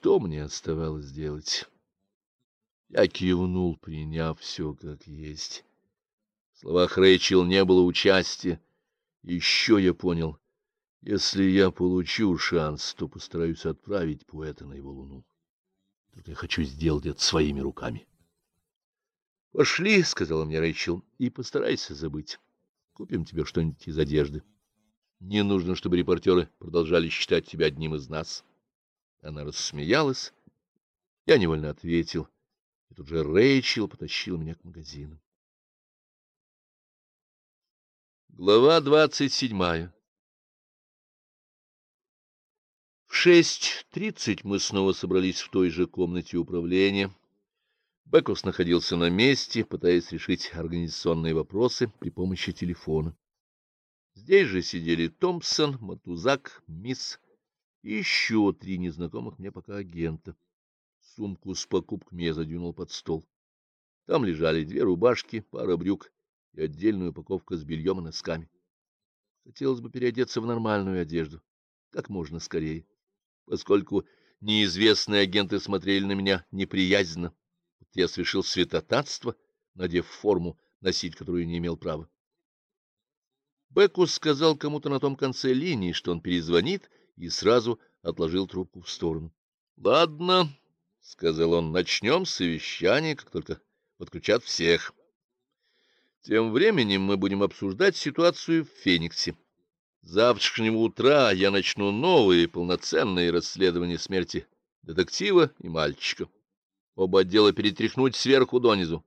Что мне оставалось делать? Я кивнул, приняв все как есть. В словах Рэйчел не было участия. Еще я понял, если я получу шанс, то постараюсь отправить поэта на его луну. Только я хочу сделать это своими руками. — Пошли, — сказала мне Рэйчел, — и постарайся забыть. Купим тебе что-нибудь из одежды. Не нужно, чтобы репортеры продолжали считать тебя одним из нас. Она рассмеялась. Я невольно ответил. И тут же Рэйчел потащил меня к магазину. Глава двадцать седьмая В шесть тридцать мы снова собрались в той же комнате управления. Бекус находился на месте, пытаясь решить организационные вопросы при помощи телефона. Здесь же сидели Томпсон, Матузак, Мисс и еще три незнакомых мне пока агента. Сумку с покупками я задвинул под стол. Там лежали две рубашки, пара брюк и отдельная упаковка с бельем и носками. Хотелось бы переодеться в нормальную одежду, как можно скорее, поскольку неизвестные агенты смотрели на меня неприязненно. Я совершил святотатство, надев форму, носить которую не имел права. Бекус сказал кому-то на том конце линии, что он перезвонит, и сразу отложил трубку в сторону. — Ладно, — сказал он, — начнем совещание, как только подключат всех. Тем временем мы будем обсуждать ситуацию в Фениксе. Завтрашнего утра я начну новые полноценные расследования смерти детектива и мальчика. Оба отдела перетряхнуть сверху донизу.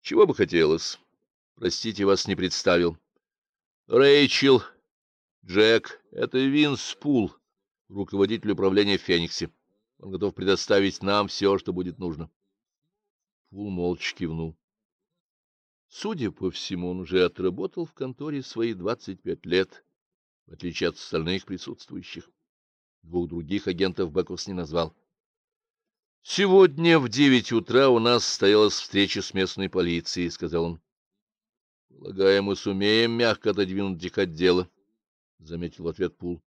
Чего бы хотелось? Простите, вас не представил. Рэйчел, Джек, это Винс Пул, руководитель управления Фениксе. Он готов предоставить нам все, что будет нужно. Пул молча кивнул. Судя по всему, он уже отработал в конторе свои двадцать пять лет, в отличие от остальных присутствующих. Двух других агентов Бекус не назвал. «Сегодня в девять утра у нас состоялась встреча с местной полицией», — сказал он. Полагаю, мы сумеем мягко отодвинуть их от дела, — заметил ответ Пул.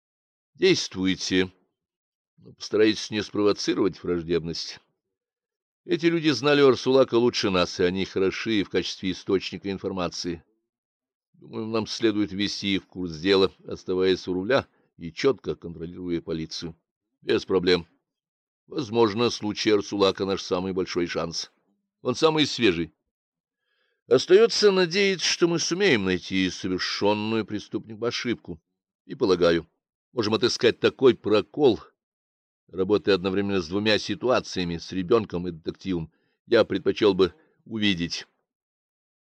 — Действуйте, но постарайтесь не спровоцировать враждебность. Эти люди знали Урсулака лучше нас, и они хороши в качестве источника информации. Думаю, нам следует ввести их в курс дела, оставаясь у руля и четко контролируя полицию. Без проблем. Возможно, случай Арсулака — наш самый большой шанс. Он самый свежий. Остается надеяться, что мы сумеем найти совершенную преступником ошибку. И, полагаю, можем отыскать такой прокол, работая одновременно с двумя ситуациями, с ребенком и детективом, я предпочел бы увидеть.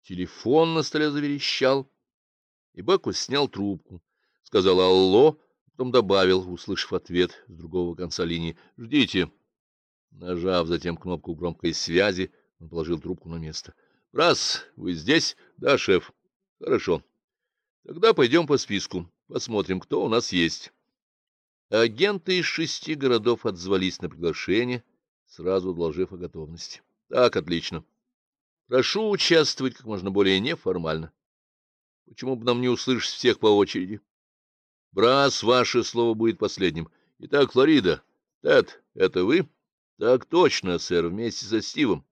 Телефон на столе заверещал, и Бекус снял трубку, сказал «Алло», потом добавил, услышав ответ с другого конца линии «Ждите». Нажав затем кнопку громкой связи, он положил трубку на место. — Раз, вы здесь? Да, шеф. Хорошо. Тогда пойдем по списку. Посмотрим, кто у нас есть. Агенты из шести городов отзвались на приглашение, сразу доложив о готовности. Так, отлично. Прошу участвовать как можно более неформально. Почему бы нам не услышать всех по очереди? Брас, ваше слово будет последним. Итак, Флорида. Тед, это вы? Так точно, сэр, вместе со Стивом.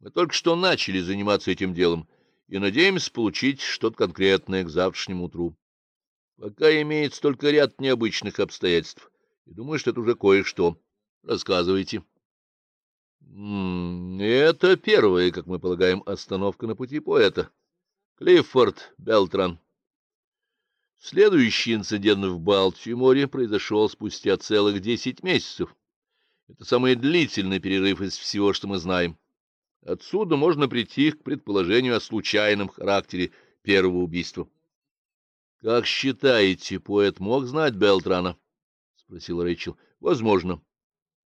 Мы только что начали заниматься этим делом и надеемся получить что-то конкретное к завтрашнему утру. Пока имеется только ряд необычных обстоятельств, и думаю, что это уже кое-что. Рассказывайте. Это первая, как мы полагаем, остановка на пути поэта. Клиффорд Белтран. Следующий инцидент в Балтиморе произошел спустя целых десять месяцев. Это самый длительный перерыв из всего, что мы знаем. Отсюда можно прийти к предположению о случайном характере первого убийства. — Как считаете, поэт мог знать Белтрана? — спросил Рэйчел. — Возможно.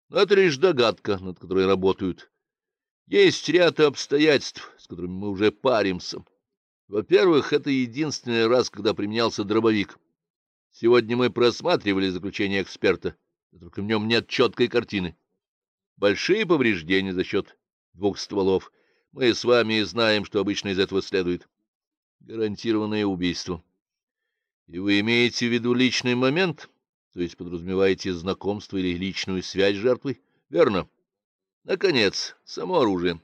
Но это лишь догадка, над которой работают. Есть ряд обстоятельств, с которыми мы уже паримся. Во-первых, это единственный раз, когда применялся дробовик. Сегодня мы просматривали заключение эксперта, только в нем нет четкой картины. Большие повреждения за счет двух стволов. Мы с вами знаем, что обычно из этого следует. Гарантированное убийство. И вы имеете в виду личный момент? То есть подразумеваете знакомство или личную связь с жертвой? Верно. Наконец, само оружие.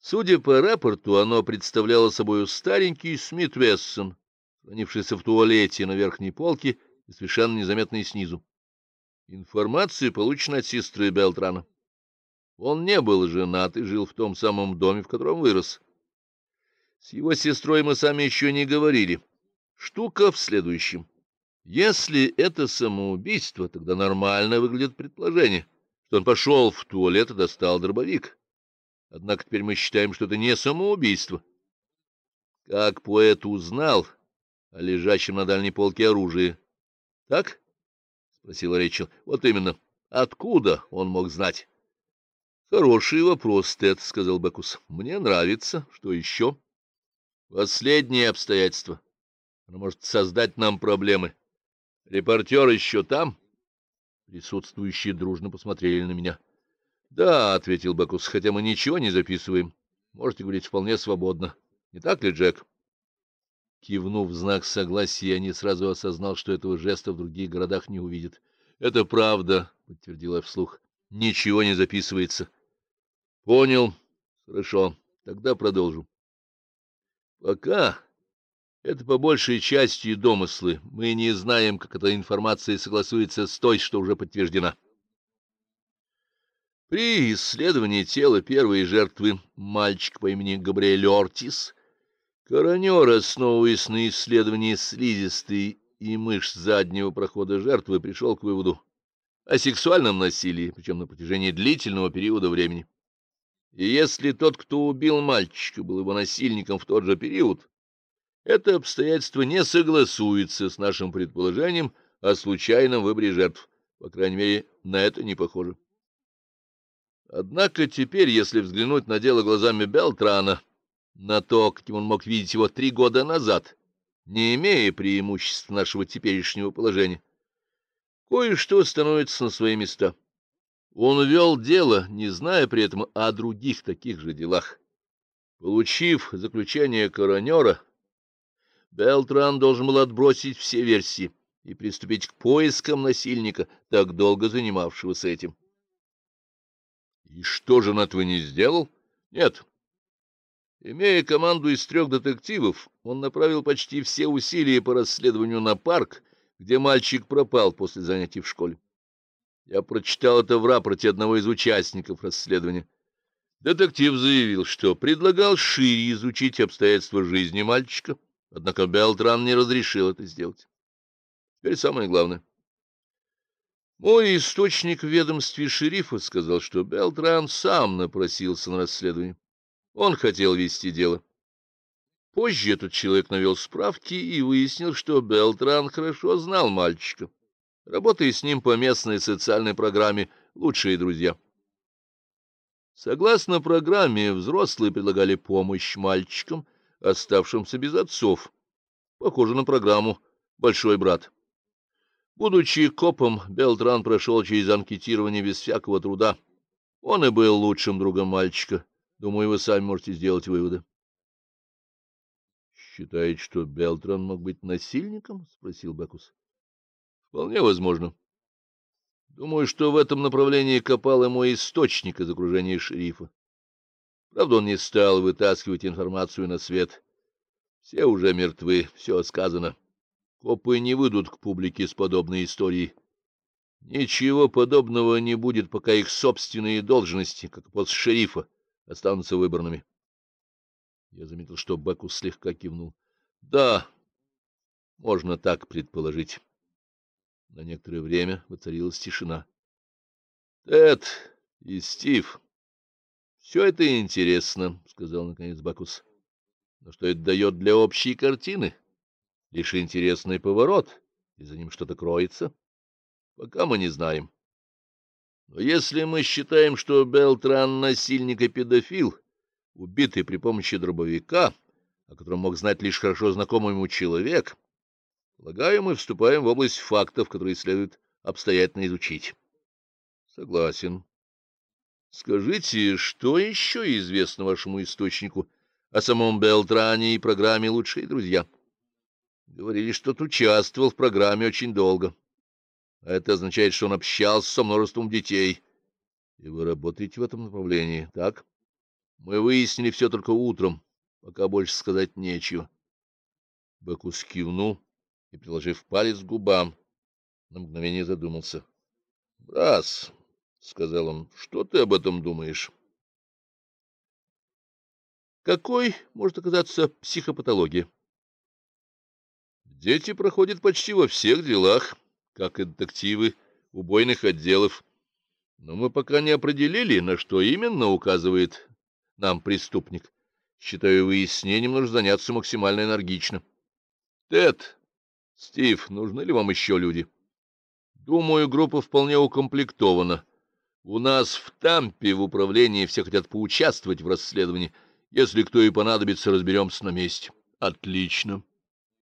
Судя по рапорту, оно представляло собой старенький Смит Вессон, хранившийся в туалете на верхней полке и совершенно незаметный снизу. Информация получена от сестры Белтрана. Он не был женат и жил в том самом доме, в котором вырос. С его сестрой мы сами еще не говорили. Штука в следующем. Если это самоубийство, тогда нормально выглядит предположение, что он пошел в туалет и достал дробовик. Однако теперь мы считаем, что это не самоубийство. Как поэт узнал о лежащем на дальней полке оружии? Так? — спросила Рэйчел. — Вот именно. Откуда он мог знать? — Хороший вопрос, Тед, — сказал Бекус. — Мне нравится. Что еще? — Последнее обстоятельство. Оно может создать нам проблемы. Репортер еще там? Присутствующие дружно посмотрели на меня. — Да, — ответил Бекус, — хотя мы ничего не записываем. Можете говорить вполне свободно. Не так ли, Джек? Кивнув в знак согласия, я не сразу осознал, что этого жеста в других городах не увидят. — Это правда, — подтвердил я вслух. — Ничего не записывается. — Понял. Хорошо. Тогда продолжу. Пока это по большей части домыслы. Мы не знаем, как эта информация согласуется с той, что уже подтверждена. При исследовании тела первой жертвы, мальчик по имени Габриэль Ортис, коронер, основываясь на исследовании слизистой и мышц заднего прохода жертвы, пришел к выводу о сексуальном насилии, причем на протяжении длительного периода времени. И если тот, кто убил мальчика, был его насильником в тот же период, это обстоятельство не согласуется с нашим предположением о случайном выборе жертв. По крайней мере, на это не похоже. Однако теперь, если взглянуть на дело глазами Белтрана, на то, каким он мог видеть его три года назад, не имея преимуществ нашего теперешнего положения, кое-что становится на свои места. Он вел дело, не зная при этом о других таких же делах. Получив заключение коронера, Белтран должен был отбросить все версии и приступить к поискам насильника, так долго занимавшегося этим. И что же Натвы не сделал? Нет. Имея команду из трех детективов, он направил почти все усилия по расследованию на парк, где мальчик пропал после занятий в школе. Я прочитал это в рапорте одного из участников расследования. Детектив заявил, что предлагал шире изучить обстоятельства жизни мальчика, однако Белтран не разрешил это сделать. Теперь самое главное. Мой источник в ведомстве шерифа сказал, что Белтран сам напросился на расследование. Он хотел вести дело. Позже этот человек навел справки и выяснил, что Белтран хорошо знал мальчика, работая с ним по местной социальной программе «Лучшие друзья». Согласно программе, взрослые предлагали помощь мальчикам, оставшимся без отцов. Похоже на программу «Большой брат». Будучи копом, Белтран прошел через анкетирование без всякого труда. Он и был лучшим другом мальчика. Думаю, вы сами можете сделать выводы. — Считаете, что Белтран мог быть насильником? — спросил Бекус. — Вполне возможно. Думаю, что в этом направлении копал ему источник из окружения шерифа. Правда, он не стал вытаскивать информацию на свет. Все уже мертвы, все сказано. Копы не выйдут к публике с подобной историей. Ничего подобного не будет, пока их собственные должности, как пост шерифа, останутся выбранными. Я заметил, что Бекус слегка кивнул. Да, можно так предположить. На некоторое время воцарилась тишина. Тед и Стив, все это интересно, — сказал наконец Бакус. Но что это дает для общей картины? — лишь интересный поворот, и за ним что-то кроется. Пока мы не знаем. Но если мы считаем, что Белтран — насильник и педофил, убитый при помощи дробовика, о котором мог знать лишь хорошо знакомый ему человек, полагаю, мы вступаем в область фактов, которые следует обстоятельно изучить. Согласен. Скажите, что еще известно вашему источнику о самом Белтране и программе «Лучшие друзья»? Говорили, что тот участвовал в программе очень долго. А это означает, что он общался со множеством детей. И вы работаете в этом направлении, так? Мы выяснили все только утром, пока больше сказать нечего. Бекус кивнул и, приложив палец к губам, на мгновение задумался. — Брас, — сказал он, — что ты об этом думаешь? Какой может оказаться психопатология? Дети проходят почти во всех делах, как и детективы убойных отделов. Но мы пока не определили, на что именно указывает нам преступник. Считаю, выяснением нужно заняться максимально энергично. Тед, Стив, нужны ли вам еще люди? Думаю, группа вполне укомплектована. У нас в Тампе в управлении все хотят поучаствовать в расследовании. Если кто и понадобится, разберемся на месте. Отлично.